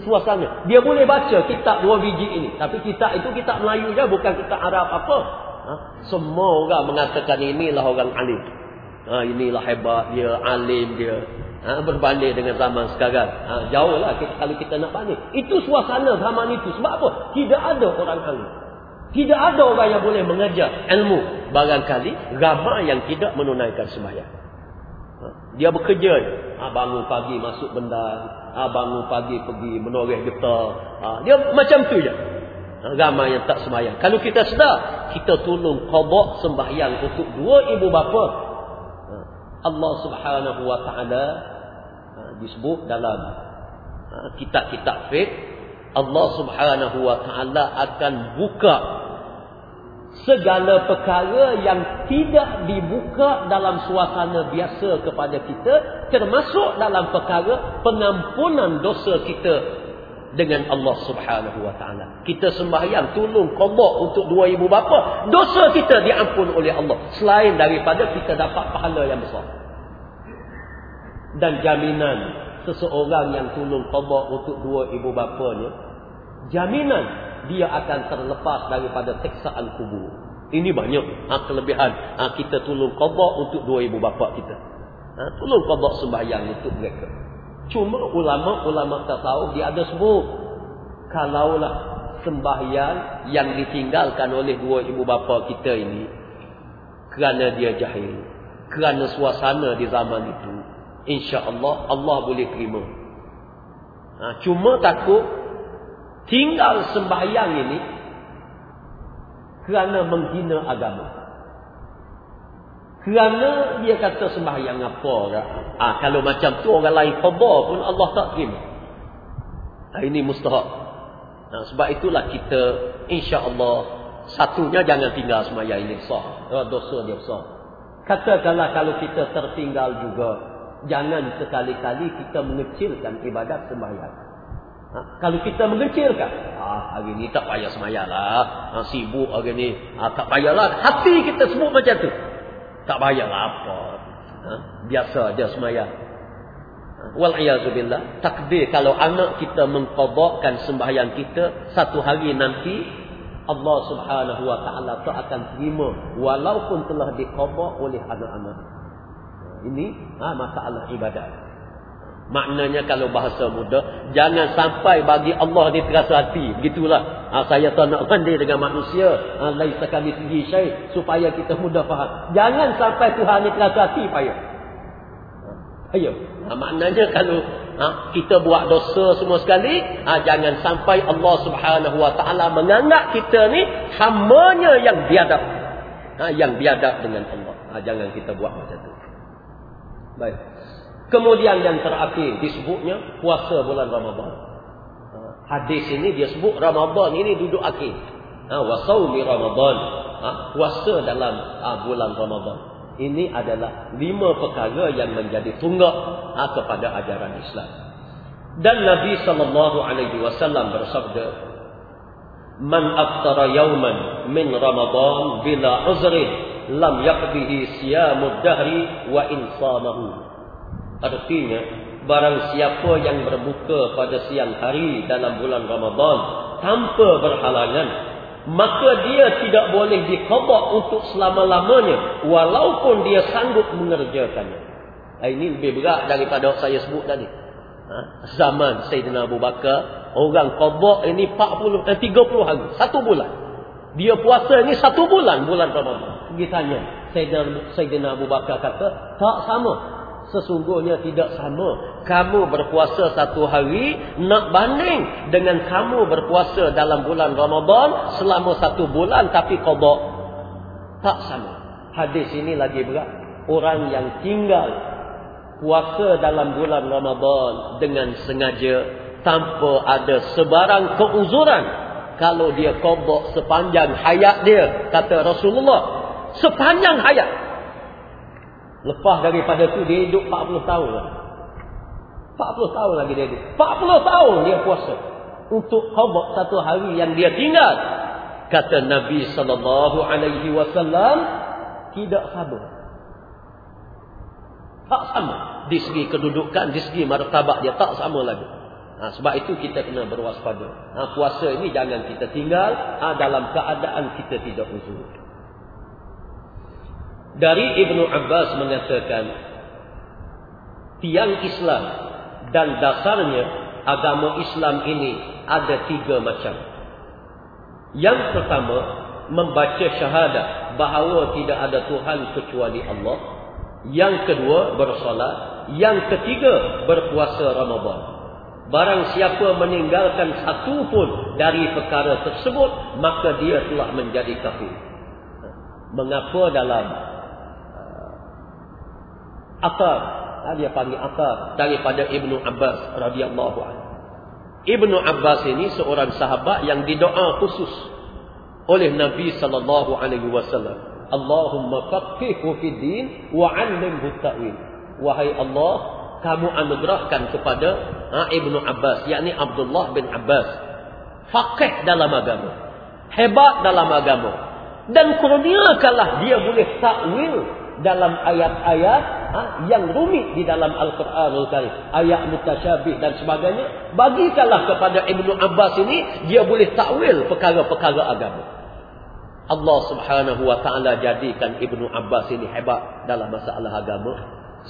Suasana. Dia boleh baca kitab dua biji ini. Tapi kitab itu kitab Melayu je. Bukan kitab Arab apa. Ha? Semua orang mengatakan inilah orang alim. Ha, inilah hebat dia. Alim dia. Ha, berbanding dengan zaman sekarang. Ha, jauh lah kita, kalau kita nak banding. Itu suasana zaman itu. Sebab apa? Tidak ada orang alim. Tidak ada orang yang boleh mengajar ilmu. Barangkali ramai yang tidak menunaikan sembahyang. Ha, dia bekerja. Ha, bangun pagi masuk benda. Ha, bangun pagi pergi menoreh getah. Ha, dia macam tu je. Ha, ramai yang tak sembahyang. Kalau kita sedar, kita tolong kobok sembahyang untuk dua ibu bapa. Ha, Allah subhanahu wa ta'ala ha, disebut dalam ha, kitab-kitab fiqh. Allah subhanahu wa ta'ala akan buka segala perkara yang tidak dibuka dalam suasana biasa kepada kita termasuk dalam perkara pengampunan dosa kita dengan Allah Subhanahu wa taala. Kita sembahyang tolong qada untuk dua ibu bapa, dosa kita diampun oleh Allah selain daripada kita dapat pahala yang besar. Dan jaminan seseorang yang tolong qada untuk dua ibu bapanya, jaminan dia akan terlepas daripada teksaan kubur. Ini banyak ha, kelebihan ha, kita tolong qada untuk dua ibu bapa kita. Ha, tolong qada sembahyang untuk mereka. Cuma ulama-ulama tasawuf dia ada sebut kalaulah sembahyang yang ditinggalkan oleh dua ibu bapa kita ini kerana dia jahil, kerana suasana di zaman itu, insya-Allah Allah boleh terima. Ha, cuma takut tinggal sembahyang ini kerana menghina agama. Kerana dia kata sembahyang apa tak? Ah, kalau macam tu orang lain khabar pun Allah tak terima. Ah, ini mustahak. Nah, sebab itulah kita insya-Allah satunya jangan tinggal sembahyang ini. Oh, dosa dia besar. Katakanlah kalau kita tertinggal juga jangan sekali-kali kita mengecilkan ibadat sembahyang. Ha? Kalau kita mengecilkan, ah, hari ni tak payah semayalah. Ha, sibuk hari ni. Ah, tak payahlah. Hati kita sebut macam tu. Tak payahlah apa. Ha? Biasa aja semayang. Ha? Wal'iyazubillah. Takdir kalau anak kita mengkobokkan sembahyang kita satu hari nanti, Allah subhanahu wa ta'ala tak akan terima. Walaupun telah dikobok oleh anak-anak. Ini ha, masalah ibadat. Maknanya kalau bahasa muda, jangan sampai bagi Allah dia terasa hati. Begitulah. Ha, saya tak nak mandi dengan manusia. Ha, Laisa kami segi syai. Supaya kita mudah faham. Jangan sampai Tuhan ni terasa hati. Payah. Payah. Ha, maknanya kalau ha, kita buat dosa semua sekali. Ha, jangan sampai Allah subhanahu wa ta'ala menganggap kita ni hamanya yang biadab. Ha, yang biadab dengan Allah. Ha, jangan kita buat macam tu. Baik. Kemudian yang terakhir disebutnya puasa bulan Ramadhan. Ha, hadis ini dia sebut Ramadhan ini duduk akhir. Ha, Wasaumi Ramadhan. Ha, puasa dalam ha, bulan Ramadhan. Ini adalah lima perkara yang menjadi tunggak ha, kepada ajaran Islam. Dan Nabi SAW bersabda. Man aftara yawman min Ramadhan bila uzrin lam yakbihi siyamud dahri wa insanahu. Artinya barang siapa yang berbuka pada siang hari dalam bulan Ramadan tanpa berhalangan maka dia tidak boleh dikobok untuk selama-lamanya walaupun dia sanggup mengerjakannya. Ah, ini lebih berat daripada saya sebut tadi. Ha? Zaman Sayyidina Abu Bakar orang kobok ini 40 dan 30 hari, satu bulan. Dia puasa ini satu bulan bulan Ramadan. Pergi tanya Sayyidina, Sayyidina Abu Bakar kata tak sama Sesungguhnya tidak sama. Kamu berpuasa satu hari nak banding dengan kamu berpuasa dalam bulan Ramadan selama satu bulan tapi qada. Tak sama. Hadis ini lagi berat. Orang yang tinggal puasa dalam bulan Ramadan dengan sengaja tanpa ada sebarang keuzuran kalau dia qada sepanjang hayat dia kata Rasulullah sepanjang hayat Lepas daripada tu dia hidup 40 tahun lah. 40 tahun lagi dia hidup. 40 tahun dia puasa. Untuk khabar satu hari yang dia tinggal. Kata Nabi SAW. Tidak sabar. Tak sama. Di segi kedudukan, di segi martabat dia tak sama lagi. Ha, sebab itu kita kena berwaspada. Ha, puasa ini jangan kita tinggal ha, dalam keadaan kita tidak uzur. Dari Ibnu Abbas mengatakan, tiang Islam dan dasarnya agama Islam ini ada tiga macam. Yang pertama, membaca syahadat bahawa tidak ada Tuhan kecuali Allah. Yang kedua, bersolat. Yang ketiga, berpuasa Ramadan. Barang siapa meninggalkan satu pun dari perkara tersebut, maka dia telah menjadi kafir. Mengapa dalam akar, uh, dia panggil akar, daripada Ibnu Abbas radhiyallahu anhu. Ibnu Abbas ini seorang sahabat yang didoa khusus oleh Nabi sallallahu alaihi wasallam. Allahumma faqihhu fid din wa 'allimhu ta'wil. Wahai Allah, kamu anugerahkan kepada ha, Ibnu Abbas, yakni Abdullah bin Abbas. Faqih dalam agama. Hebat dalam agama. Dan kurniakanlah dia boleh takwil dalam ayat-ayat ha, yang rumit di dalam Al-Quranul Karim. Ayat mutasyabih dan sebagainya. Bagikanlah kepada Ibnu Abbas ini, dia boleh takwil perkara-perkara agama. Allah subhanahu wa ta'ala jadikan Ibnu Abbas ini hebat dalam masalah agama.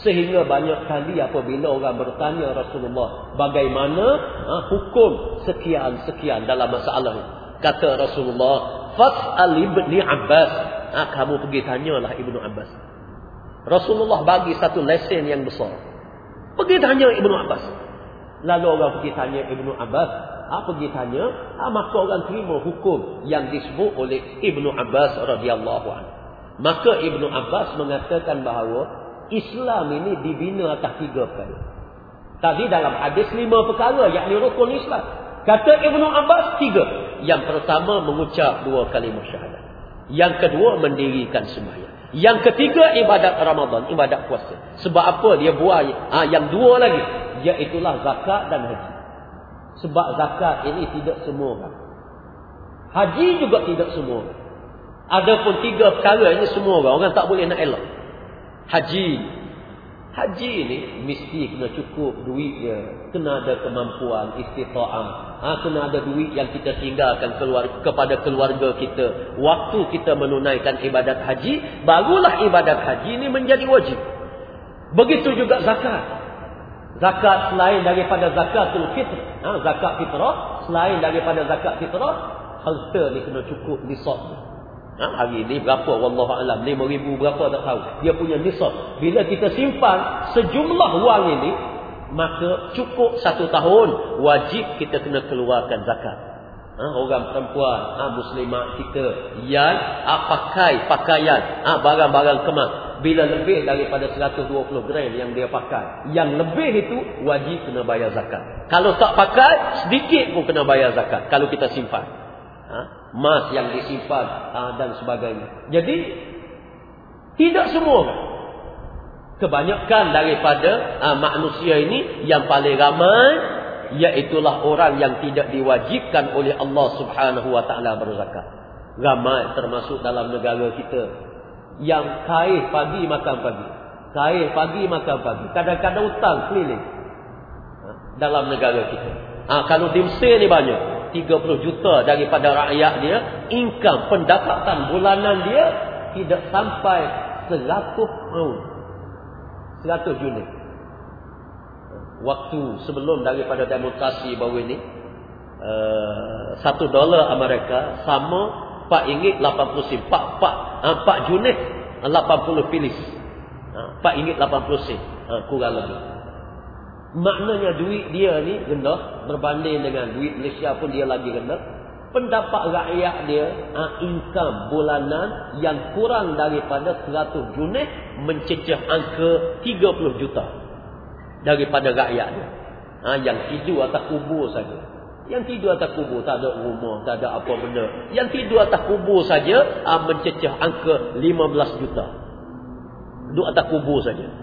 Sehingga banyak kali apabila orang bertanya Rasulullah bagaimana ha, hukum sekian-sekian dalam masalah ini. Kata Rasulullah, Fas'al ibni Abbas. Ha, kamu pergi tanyalah Ibnu Abbas. Rasulullah bagi satu lesen yang besar. Pergi tanya Ibnu Abbas. Lalu orang pergi tanya Ibnu Abbas. Ha, pergi tanya, ha, maka orang terima hukum yang disebut oleh Ibnu Abbas radhiyallahu anhu. Maka Ibnu Abbas mengatakan bahawa Islam ini dibina atas tiga perkara. Tadi dalam hadis lima perkara yakni rukun Islam. Kata Ibnu Abbas tiga. Yang pertama mengucap dua kalimah syahadat. Yang kedua mendirikan sembahyang. Yang ketiga ibadat Ramadan, ibadat puasa. Sebab apa dia buat ha, yang dua lagi? Iaitulah zakat dan haji. Sebab zakat ini tidak semua orang. Haji juga tidak semua orang. Adapun tiga perkara ini semua orang. Orang tak boleh nak elak. Haji. Haji ni mesti kena cukup duit dia. Kena ada kemampuan istita'ah. Ha, kena ada duit yang kita tinggalkan keluar, kepada keluarga kita. Waktu kita menunaikan ibadat haji. Barulah ibadat haji ni menjadi wajib. Begitu juga zakat. Zakat selain daripada zakatul fitr. Ha, zakat fitrah. Selain daripada zakat fitrah. Harta ni kena cukup nisab. Ha, hari ini berapa? Wallahu alam. 5000 berapa tak tahu. Dia punya nisab. Bila kita simpan sejumlah wang ini maka cukup satu tahun wajib kita kena keluarkan zakat. Ha, orang perempuan ha, muslimat kita yang ha, pakai pakaian ha, barang-barang kemas. Bila lebih daripada 120 gram yang dia pakai yang lebih itu wajib kena bayar zakat. Kalau tak pakai sedikit pun kena bayar zakat. Kalau kita simpan ha? emas yang disimpan uh, dan sebagainya. Jadi tidak semua kebanyakan daripada uh, manusia ini yang paling ramai iaitulah orang yang tidak diwajibkan oleh Allah Subhanahu wa taala berzakat. Ramai termasuk dalam negara kita yang kaya pagi makan pagi. Kaya pagi makan pagi. Kadang-kadang hutang keliling dalam negara kita. Ha, kalau di Mesir ni banyak. 30 juta daripada rakyat dia, income pendapatan bulanan dia tidak sampai 100 pound. 100 unit. Waktu sebelum daripada demonstrasi baru ini, uh, eh, 1 dolar Amerika sama 4 ringgit 80 sen. 4, 4, 4 unit 80 filis. 4 ringgit 80 sen. Uh, kurang lebih. Maknanya duit dia ni rendah berbanding dengan duit Malaysia pun dia lagi rendah. Pendapat rakyat dia ha, income bulanan yang kurang daripada 100 unit mencecah angka 30 juta daripada rakyat dia. Ha, yang tidur atas kubur saja. Yang tidur atas kubur tak ada rumah, tak ada apa benda. Yang tidur atas kubur saja ha, mencecah angka 15 juta. Duduk atas kubur saja.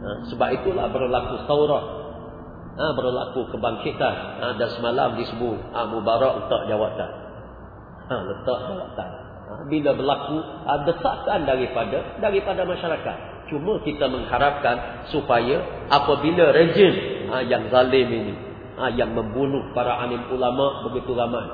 Ha, sebab itulah berlaku saurah. Ha, berlaku kebangkitan. Ha, dan semalam disebut ha, Mubarak letak jawatan. Ha, letak jawatan. Ha, bila berlaku ha, desakan daripada daripada masyarakat. cuma kita mengharapkan supaya apabila rejim ha, yang zalim ini ha, yang membunuh para alim ulama begitu ramai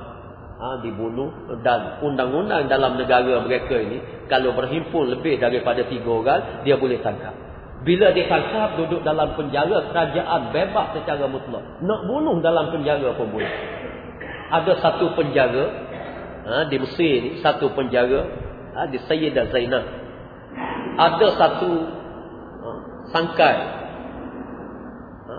ha, dibunuh dan undang-undang dalam negara mereka ini kalau berhimpun lebih daripada tiga orang dia boleh tangkap bila ditangkap duduk dalam penjara kerajaan bebas secara mutlak. Nak bunuh dalam penjara pun boleh. Ada satu penjara ha, di Mesir ni satu penjara ha, di Sayyidah Zainab. Ada satu ha, sangkai. Ha,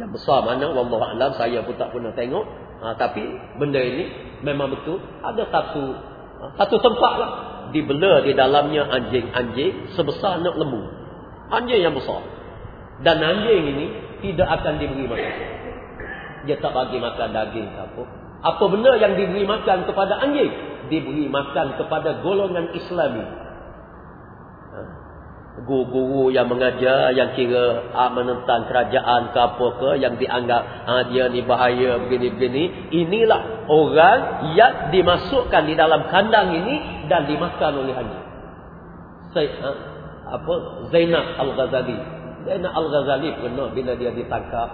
yang besar mana wallahu alam saya pun tak pernah tengok. Ha, tapi benda ini memang betul. Ada satu ha, satu tempat lah. Dibela di dalamnya anjing-anjing sebesar anak lembu anjing yang besar dan anjing ini tidak akan diberi makan dia tak bagi makan daging apa apa benda yang diberi makan kepada anjing? Diberi makan kepada golongan Islami. Ha. Guru-guru yang mengajar, yang kira ah, menentang kerajaan ke apa ke, yang dianggap ah, dia ni bahaya begini-begini. Inilah orang yang dimasukkan di dalam kandang ini dan dimakan oleh anjing. Saya, ah, apa? Zainab Al-Ghazali. Zainab Al-Ghazali pernah bila dia ditangkap,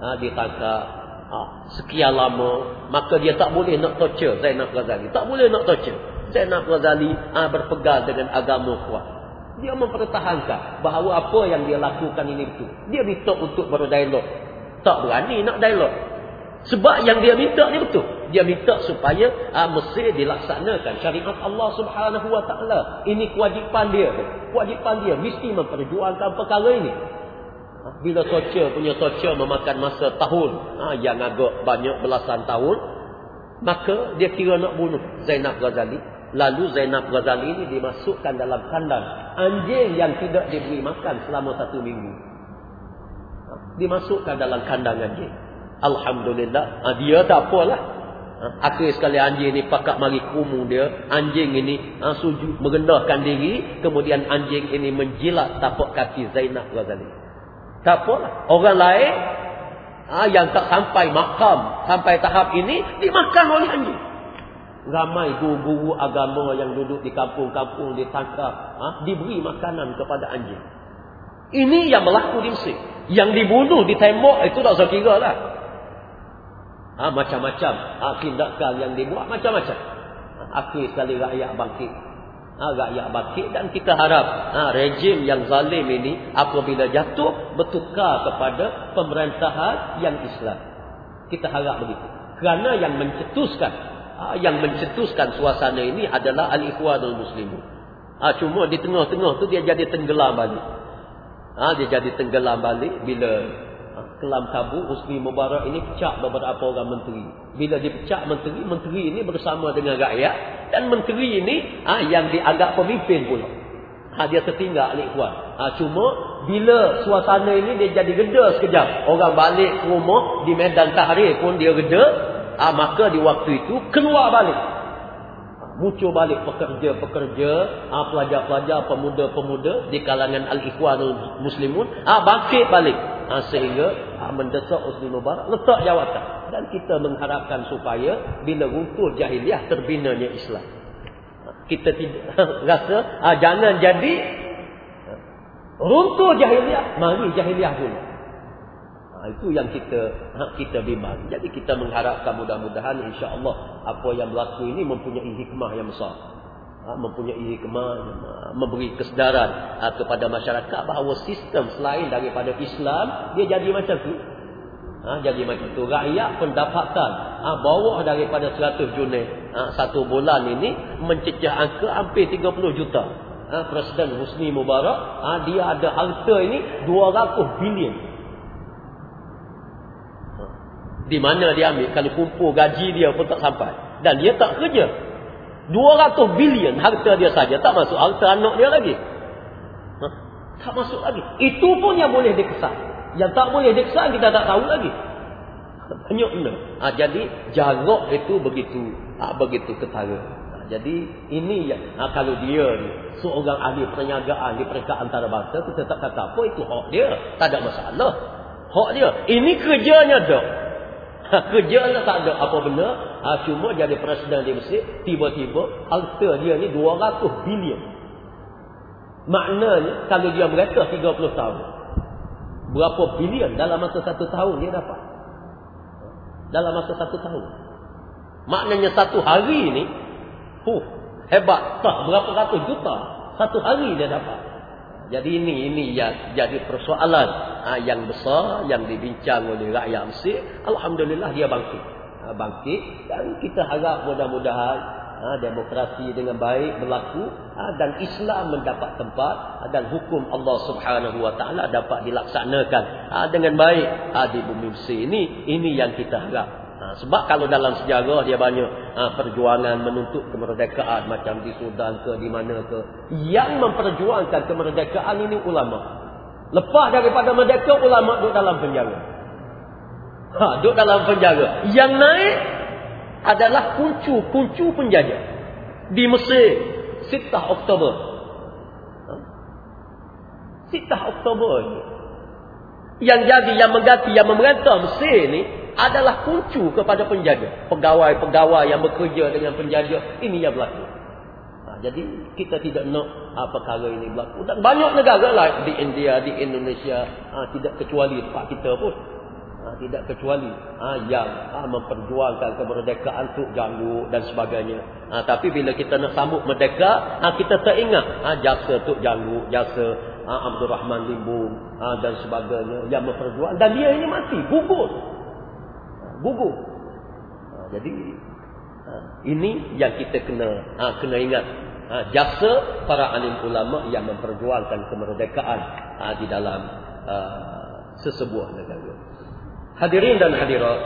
ah, ditangkap ha, sekian lama maka dia tak boleh nak torture Zainab Ghazali tak boleh nak torture. Zainab Ghazali ha, berpegang dengan agama kuat. Dia mempertahankan bahawa apa yang dia lakukan ini betul dia minta untuk berdialog. Tak berani nak dialog sebab yang dia minta ni betul. Dia minta supaya ha, mesti dilaksanakan syariat Allah subhanahu wa ta'ala. Ini kewajipan dia kewajipan dia. Mesti memperjuangkan perkara ini. Bila torture punya torture memakan masa tahun ha, yang agak banyak belasan tahun maka dia kira nak bunuh Zainab Ghazali. Lalu Zainab Ghazali ini dimasukkan dalam kandang anjing yang tidak diberi makan selama satu minggu. Ha, dimasukkan dalam kandang anjing Alhamdulillah ha, dia tak apalah ha, akhir sekali anjing ini pakak mari kumu dia anjing ini ha, sujud merendahkan diri kemudian anjing ini menjilat tapak kaki Zainab Ghazali tak apa Orang lain ha, yang tak sampai makam, sampai tahap ini, dimakan oleh anjing. Ramai guru-guru agama yang duduk di kampung-kampung ditangkap, ha, diberi makanan kepada anjing. Ini yang berlaku di Mesir. Yang dibunuh di tembok itu tak usah kira lah. Ha, macam-macam ha, tindakan yang dibuat, macam-macam. Ha, akhir sekali rakyat bangkit ha, rakyat bakit dan kita harap ha, rejim yang zalim ini apabila jatuh bertukar kepada pemerintahan yang Islam. Kita harap begitu. Kerana yang mencetuskan ha, yang mencetuskan suasana ini adalah al-ikhwanul muslimun. Ha, cuma di tengah-tengah tu dia jadi tenggelam balik. Ha, dia jadi tenggelam balik bila kelam tabu Husni Mubarak ini pecah beberapa orang menteri. Bila dipecah menteri, menteri ini bersama dengan rakyat dan menteri ini ha, yang dianggap pemimpin pula. Ha, dia tertinggal alik kuat. Ha, cuma bila suasana ini dia jadi reda sekejap. Orang balik ke rumah di medan tahrir pun dia reda. Ha, maka di waktu itu keluar balik. Ha, muncul balik pekerja-pekerja, ha, pelajar-pelajar, pemuda-pemuda di kalangan Al-Ikhwanul Muslimun. Ha, bangkit balik ha, sehingga ha, mendesak Husni Mubarak letak jawatan. Dan kita mengharapkan supaya bila runtuh jahiliah terbinanya Islam. Ha, kita tidak (laughs) rasa ha, jangan jadi ha, runtuh jahiliah mari jahiliah dulu. Ha, itu yang kita ha, kita bimbang. Jadi kita mengharapkan mudah-mudahan insya-Allah apa yang berlaku ini mempunyai hikmah yang besar mempunyai hikmah memberi kesedaran ha, kepada masyarakat bahawa sistem selain daripada Islam dia jadi macam tu. Ha, jadi macam tu. Rakyat pendapatan ha, bawah daripada 100 Junai ha, satu bulan ini mencecah angka hampir 30 juta. Ha, Presiden Husni Mubarak ha, dia ada harta ini 200 bilion. Ha, di mana dia ambil? Kalau kumpul gaji dia pun tak sampai. Dan dia tak kerja 200 bilion harta dia saja tak masuk harta anak dia lagi. Ha? Tak masuk lagi. Itu pun yang boleh dikesan. Yang tak boleh dikesan kita tak tahu lagi. Banyak benda. Ha, jadi jarak itu begitu ha, begitu ketara. Ha, jadi ini yang ha, kalau dia ni seorang ahli perniagaan di peringkat antarabangsa kita tak kata apa itu hak dia. Tak ada masalah. Hak dia. Ini kerjanya dah. (laughs) Kerja lah tak ada apa benda. Ha, cuma jadi presiden di Mesir. Tiba-tiba harta dia ni 200 bilion. Maknanya kalau dia mereka 30 tahun. Berapa bilion dalam masa satu tahun dia dapat? Dalam masa satu tahun. Maknanya satu hari ni, huh, hebat. Tak berapa ratus juta. Satu hari dia dapat. Jadi ini ini yang jadi persoalan ha, yang besar yang dibincang oleh rakyat Mesir. Alhamdulillah dia bangkit. Ha, bangkit dan kita harap mudah-mudahan ha, demokrasi dengan baik berlaku ha, dan Islam mendapat tempat ha, dan hukum Allah Subhanahu Wa Taala dapat dilaksanakan ha, dengan baik ha, di bumi Mesir ini. Ini yang kita harap. Ha, sebab kalau dalam sejarah dia banyak ha, perjuangan menuntut kemerdekaan macam di Sudan ke di mana ke. Yang memperjuangkan kemerdekaan ini ulama. Lepas daripada merdeka ulama duduk dalam penjara. Ha, duduk dalam penjara. Yang naik adalah kuncu-kuncu penjajah. Di Mesir. Sitah Oktober. Ha? Sitah Oktober Yang jadi, yang mengganti, yang memerintah Mesir ni adalah kuncu kepada penjaga. Pegawai-pegawai yang bekerja dengan penjaga. Ini yang berlaku. Ha, jadi kita tidak nak ha, perkara ini berlaku. Dan banyak negara lah di India, di Indonesia. Ha, tidak kecuali tempat kita pun. Ha, tidak kecuali ha, yang ha, memperjuangkan kemerdekaan untuk janggu dan sebagainya. Ha, tapi bila kita nak sambut merdeka, ha, kita teringat ha, jasa untuk janggu, jasa ha, Abdul Rahman Limbung ha, dan sebagainya yang memperjuangkan. Dan dia ini mati, gugur gugur. Ha, jadi ha, ini yang kita kena ha, kena ingat. Ha, jasa para alim ulama yang memperjuangkan kemerdekaan ha, di dalam ha, sesebuah negara. Hadirin dan hadirat,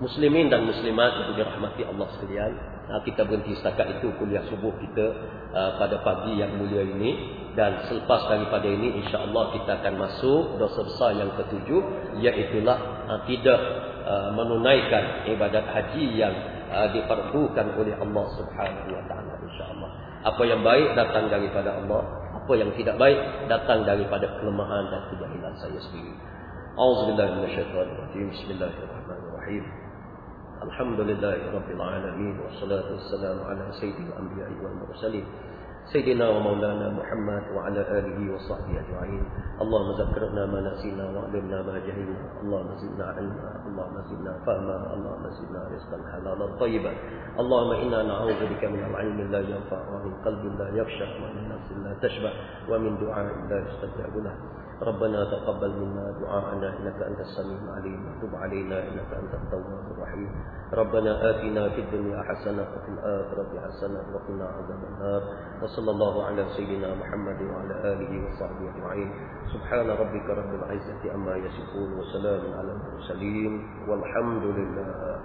muslimin dan muslimat yang dirahmati Allah sekalian. Ha, kita berhenti setakat itu kuliah subuh kita uh, pada pagi yang mulia ini dan selepas daripada ini insya-Allah kita akan masuk dosa besar yang ketujuh iaitu uh, tidak uh, menunaikan ibadat haji yang uh, diperlukan oleh Allah Subhanahu wa taala insyaallah. Apa yang baik datang daripada Allah, apa yang tidak baik datang daripada kelemahan dan kejahilan saya sendiri. Auzubillahi minasyaitonirrajim. Bismillahirrahmanirrahim. Alhamdulillahirabbil alamin wassalatu wassalamu ala sayyidil anbiya'i wal mursalin. سيدنا ومولانا محمد وعلى آله وصحبه أجمعين. اللهم ذكرنا ما نسينا وعلمنا ما جهلنا. اللهم زدنا علما. اللهم زدنا فهما. اللهم زدنا رزقا حلالا طيبا. اللهم إنا نعوذ بك من العلم لا ينفع ومن قلب لا يخشى ومن نفس لا تشبع ومن دعاء لا يستجاب له. ربنا تقبل منا دعاءنا إنك أنت السميع العليم. وتب علينا إنك أنت التواب الرحيم. ربنا آتنا في الدنيا حسنة وفي الآخرة حسنة وقنا عذاب النار. وصلى الله على سيدنا محمد وعلى آله وصحبه أجمعين. سبحان ربك رب العزة عما يصفون وسلام على المرسلين. والحمد لله.